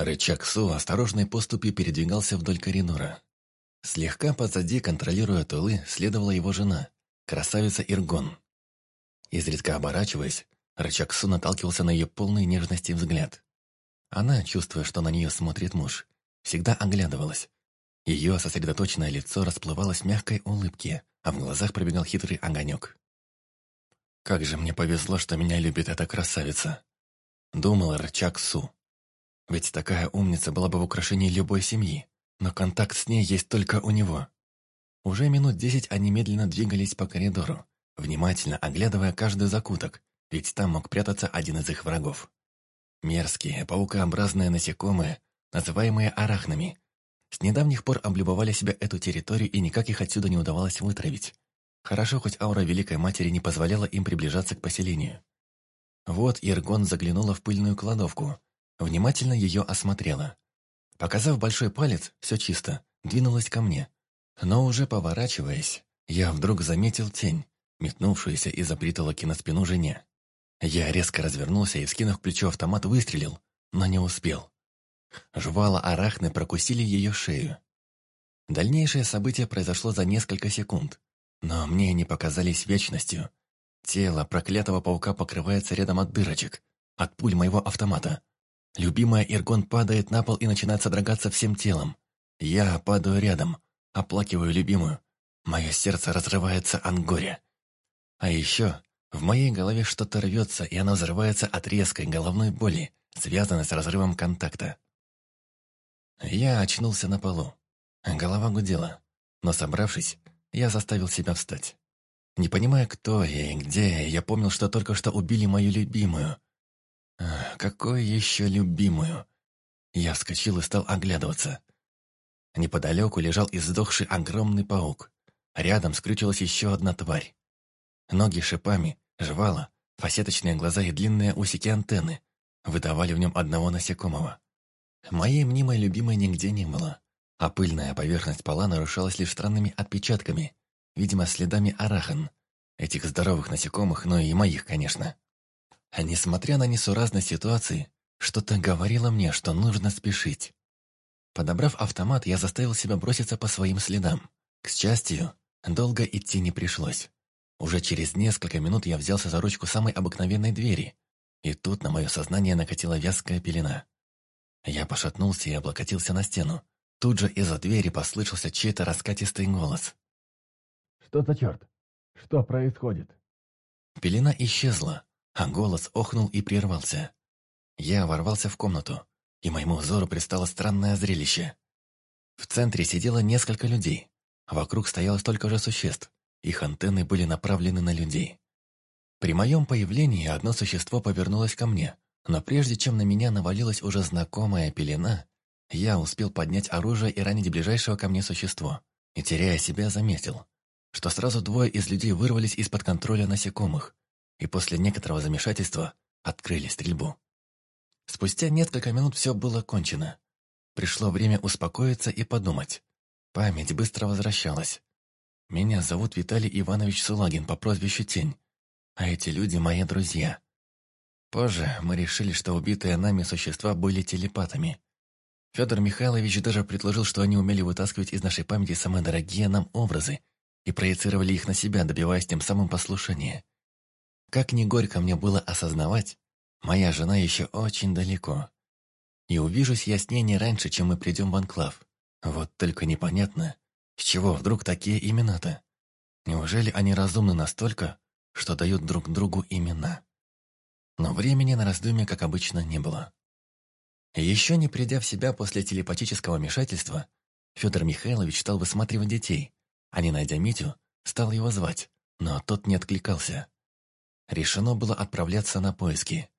Рычаг Су осторожной поступью передвигался вдоль коридора. Слегка позади, контролируя тулы, следовала его жена, красавица Иргон. Изредка оборачиваясь, рычаг Су наталкивался на ее полный нежности взгляд. Она, чувствуя, что на нее смотрит муж, всегда оглядывалась. Ее сосредоточенное лицо расплывалось в мягкой улыбке, а в глазах пробегал хитрый огонек. «Как же мне повезло, что меня любит эта красавица!» Думал рычаг Су. Ведь такая умница была бы в украшении любой семьи, но контакт с ней есть только у него. Уже минут десять они медленно двигались по коридору, внимательно оглядывая каждый закуток, ведь там мог прятаться один из их врагов. Мерзкие, паукообразные насекомые, называемые арахнами, с недавних пор облюбовали себя эту территорию и никак их отсюда не удавалось вытравить. Хорошо, хоть аура Великой Матери не позволяла им приближаться к поселению. Вот Иргон заглянула в пыльную кладовку, внимательно ее осмотрела. Показав большой палец, все чисто, двинулась ко мне. Но уже поворачиваясь, я вдруг заметил тень, метнувшуюся из-за притолоки на спину жене. Я резко развернулся и, скинув плечо автомат, выстрелил, но не успел. Жвала арахны прокусили ее шею. Дальнейшее событие произошло за несколько секунд, но мне они показались вечностью. Тело проклятого паука покрывается рядом от дырочек, от пуль моего автомата. Любимая Иргон падает на пол и начинает содрогаться всем телом. Я падаю рядом, оплакиваю любимую. Мое сердце разрывается от горя. А еще в моей голове что-то рвется, и оно взрывается от резкой головной боли, связанной с разрывом контакта. Я очнулся на полу. Голова гудела, но, собравшись, я заставил себя встать. Не понимая, кто я и где, я помнил, что только что убили мою любимую. Какую еще любимую? Я вскочил и стал оглядываться. Неподалеку лежал издохший огромный паук. Рядом скрючилась еще одна тварь. Ноги шипами, жвала, фасеточные глаза и длинные усики антенны выдавали в нем одного насекомого. Моей мнимой любимой нигде не было, а пыльная поверхность пола нарушалась лишь странными отпечатками, видимо, следами арахан, этих здоровых насекомых, но и моих, конечно. А несмотря на несуразность ситуации, что-то говорило мне, что нужно спешить. Подобрав автомат, я заставил себя броситься по своим следам. К счастью, долго идти не пришлось. Уже через несколько минут я взялся за ручку самой обыкновенной двери, и тут на мое сознание накатила вязкая пелена. Я пошатнулся и облокотился на стену. Тут же из-за двери послышался чей-то раскатистый голос. «Что за черт? Что происходит?» Пелена исчезла, а голос охнул и прервался. Я ворвался в комнату, и моему взору пристало странное зрелище. В центре сидело несколько людей. Вокруг стояло столько же существ. Их антенны были направлены на людей. При моем появлении одно существо повернулось ко мне, но прежде чем на меня навалилась уже знакомая пелена, я успел поднять оружие и ранить ближайшего ко мне существо, и, теряя себя, заметил, что сразу двое из людей вырвались из-под контроля насекомых, и после некоторого замешательства открыли стрельбу. Спустя несколько минут все было кончено. Пришло время успокоиться и подумать. Память быстро возвращалась. Меня зовут Виталий Иванович Сулагин по прозвищу Тень, а эти люди мои друзья. Позже мы решили, что убитые нами существа были телепатами. Федор Михайлович даже предложил, что они умели вытаскивать из нашей памяти самые дорогие нам образы и проецировали их на себя, добиваясь тем самым послушания. Как ни горько мне было осознавать, моя жена еще очень далеко. И увижусь я с ней не раньше, чем мы придем в анклав. Вот только непонятно, с чего вдруг такие имена-то? Неужели они разумны настолько, что дают друг другу имена? Но времени на раздумья, как обычно, не было. Еще не придя в себя после телепатического вмешательства, Федор Михайлович стал высматривать детей, а не найдя Митю, стал его звать, но тот не откликался. Решено было отправляться на поиски.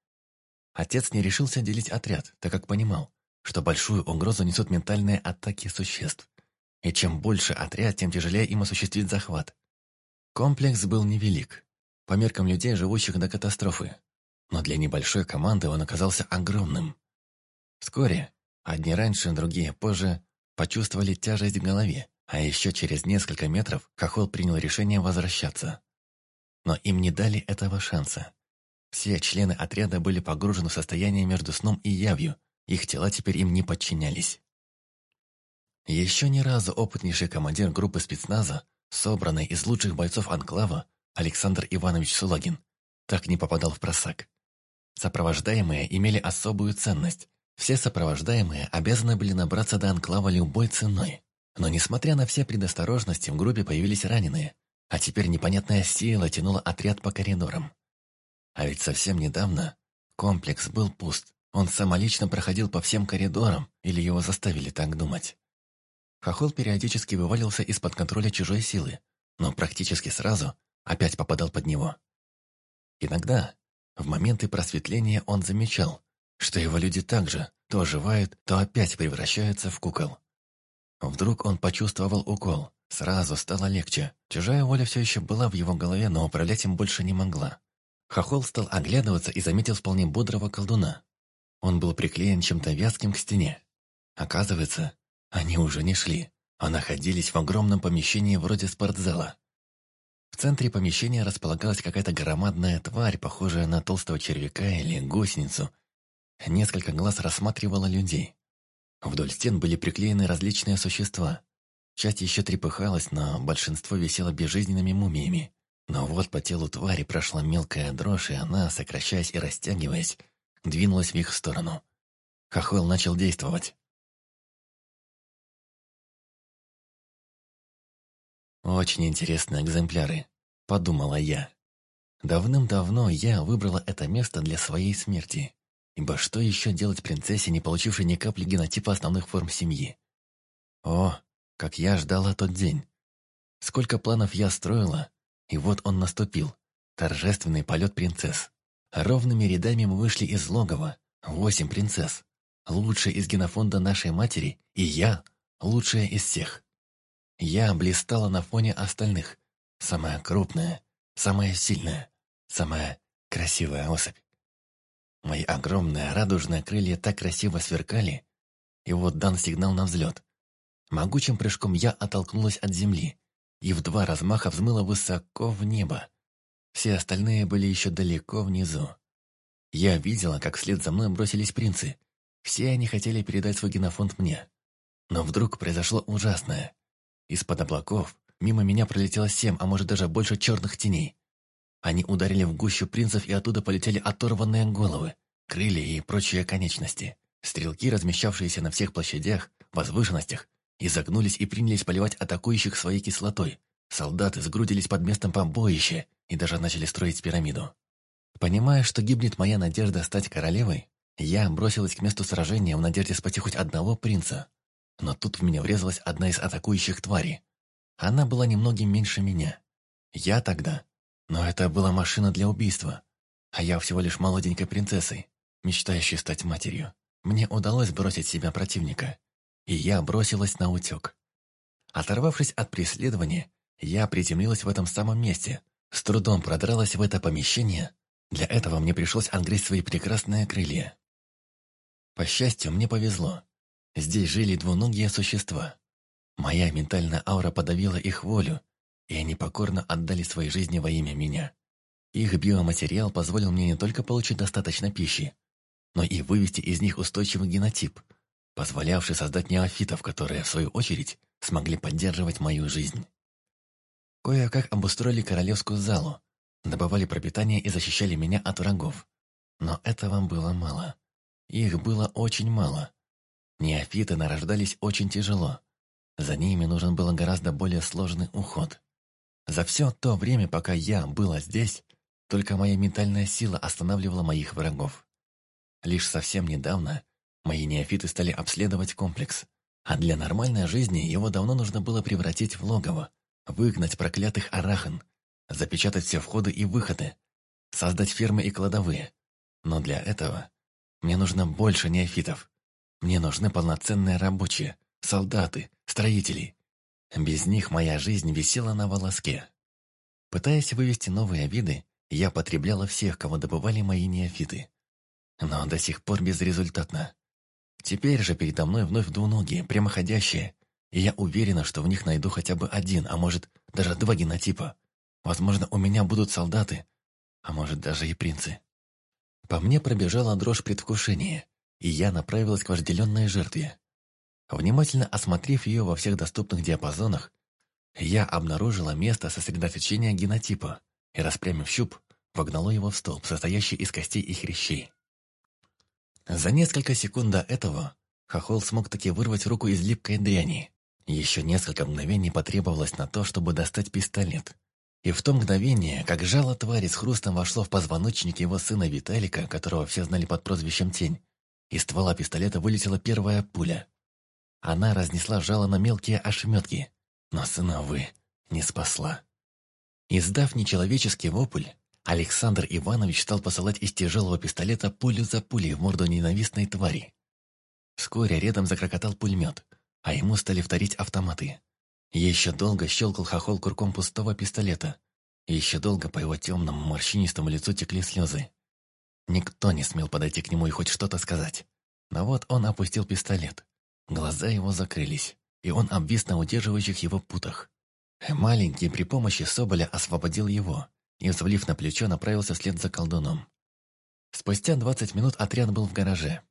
Отец не решился делить отряд, так как понимал, что большую угрозу несут ментальные атаки существ. И чем больше отряд, тем тяжелее им осуществить захват. Комплекс был невелик, по меркам людей, живущих до катастрофы, но для небольшой команды он оказался огромным. Вскоре, одни раньше, другие позже, почувствовали тяжесть в голове, а еще через несколько метров Хохол принял решение возвращаться. Но им не дали этого шанса. Все члены отряда были погружены в состояние между сном и явью Их тела теперь им не подчинялись. Еще ни разу опытнейший командир группы спецназа, собранный из лучших бойцов Анклава, Александр Иванович Сулагин, так не попадал в просак. Сопровождаемые имели особую ценность. Все сопровождаемые обязаны были набраться до Анклава любой ценой. Но несмотря на все предосторожности, в группе появились раненые, а теперь непонятная сила тянула отряд по коридорам. А ведь совсем недавно комплекс был пуст. Он самолично проходил по всем коридорам, или его заставили так думать. Хохол периодически вывалился из-под контроля чужой силы, но практически сразу опять попадал под него. Иногда, в моменты просветления, он замечал, что его люди также то оживают, то опять превращаются в кукол. Вдруг он почувствовал укол. Сразу стало легче. Чужая воля все еще была в его голове, но управлять им больше не могла. Хохол стал оглядываться и заметил вполне бодрого колдуна. Он был приклеен чем-то вязким к стене. Оказывается, они уже не шли, а находились в огромном помещении вроде спортзала. В центре помещения располагалась какая-то громадная тварь, похожая на толстого червяка или гусеницу. Несколько глаз рассматривало людей. Вдоль стен были приклеены различные существа. Часть еще трепыхалась, но большинство висело безжизненными мумиями. Но вот по телу твари прошла мелкая дрожь, и она, сокращаясь и растягиваясь, двинулась в их сторону. Хохол начал действовать. «Очень интересные экземпляры», — подумала я. Давным-давно я выбрала это место для своей смерти. Ибо что еще делать принцессе, не получившей ни капли генотипа основных форм семьи? О, как я ждала тот день. Сколько планов я строила, и вот он наступил. Торжественный полет принцесс. Ровными рядами мы вышли из логова. Восемь принцесс. Лучшая из генофонда нашей матери, и я лучшая из всех. Я блистала на фоне остальных. Самая крупная, самая сильная, самая красивая особь. Мои огромные радужные крылья так красиво сверкали, и вот дан сигнал на взлет. Могучим прыжком я оттолкнулась от земли и в два размаха взмыла высоко в небо. Все остальные были еще далеко внизу. Я видела, как вслед за мной бросились принцы. Все они хотели передать свой генофонд мне. Но вдруг произошло ужасное. Из-под облаков мимо меня пролетело семь, а может даже больше черных теней. Они ударили в гущу принцев, и оттуда полетели оторванные головы, крылья и прочие конечности. Стрелки, размещавшиеся на всех площадях, возвышенностях, изогнулись и принялись поливать атакующих своей кислотой. Солдаты сгрудились под местом побоища и даже начали строить пирамиду. Понимая, что гибнет моя надежда стать королевой, я бросилась к месту сражения в надежде спасти хоть одного принца. Но тут в меня врезалась одна из атакующих тварей. Она была немногим меньше меня. Я тогда но это была машина для убийства, а я всего лишь молоденькой принцессой, мечтающей стать матерью. Мне удалось бросить себя противника, и я бросилась на утек. Оторвавшись от преследования, я приземлилась в этом самом месте, с трудом продралась в это помещение. Для этого мне пришлось отгрызть свои прекрасные крылья. По счастью, мне повезло. Здесь жили двуногие существа. Моя ментальная аура подавила их волю, и они покорно отдали свои жизни во имя меня. Их биоматериал позволил мне не только получить достаточно пищи, но и вывести из них устойчивый генотип, позволявший создать неофитов, которые, в свою очередь, смогли поддерживать мою жизнь. Кое-как обустроили королевскую залу, добывали пропитание и защищали меня от врагов. Но этого было мало. Их было очень мало. Неофиты нарождались очень тяжело. За ними нужен был гораздо более сложный уход. За все то время, пока я была здесь, только моя ментальная сила останавливала моих врагов. Лишь совсем недавно мои неофиты стали обследовать комплекс, а для нормальной жизни его давно нужно было превратить в логово, выгнать проклятых арахан, запечатать все входы и выходы, создать фермы и кладовые. Но для этого мне нужно больше неофитов. Мне нужны полноценные рабочие, солдаты, строители, без них моя жизнь висела на волоске. Пытаясь вывести новые виды, я потребляла всех, кого добывали мои неофиты. Но до сих пор безрезультатно. Теперь же передо мной вновь двуногие, прямоходящие, и я уверена, что в них найду хотя бы один, а может, даже два генотипа. Возможно, у меня будут солдаты, а может, даже и принцы. По мне пробежала дрожь предвкушения. и я направилась к вожделенной жертве. Внимательно осмотрев ее во всех доступных диапазонах, я обнаружила место сосредоточения генотипа и, распрямив щуп, вогнало его в столб, состоящий из костей и хрящей. За несколько секунд до этого Хохол смог таки вырвать руку из липкой дряни. Еще несколько мгновений потребовалось на то, чтобы достать пистолет. И в то мгновение, как жало твари с хрустом вошло в позвоночник его сына Виталика, которого все знали под прозвищем Тень, из ствола пистолета вылетела первая пуля. Она разнесла жало на мелкие ошметки, но сына, увы, не спасла. Издав нечеловеческий вопль, Александр Иванович стал посылать из тяжелого пистолета пулю за пулей в морду ненавистной твари. Вскоре рядом закрокотал пулемет, а ему стали вторить автоматы. Еще долго щелкал хохол курком пустого пистолета. Еще долго по его темному морщинистому лицу текли слезы. Никто не смел подойти к нему и хоть что-то сказать. Но вот он опустил пистолет. Глаза его закрылись, и он обвис на удерживающих его путах. Маленький при помощи Соболя освободил его, и, взвалив на плечо, направился вслед за колдуном. Спустя двадцать минут отряд был в гараже.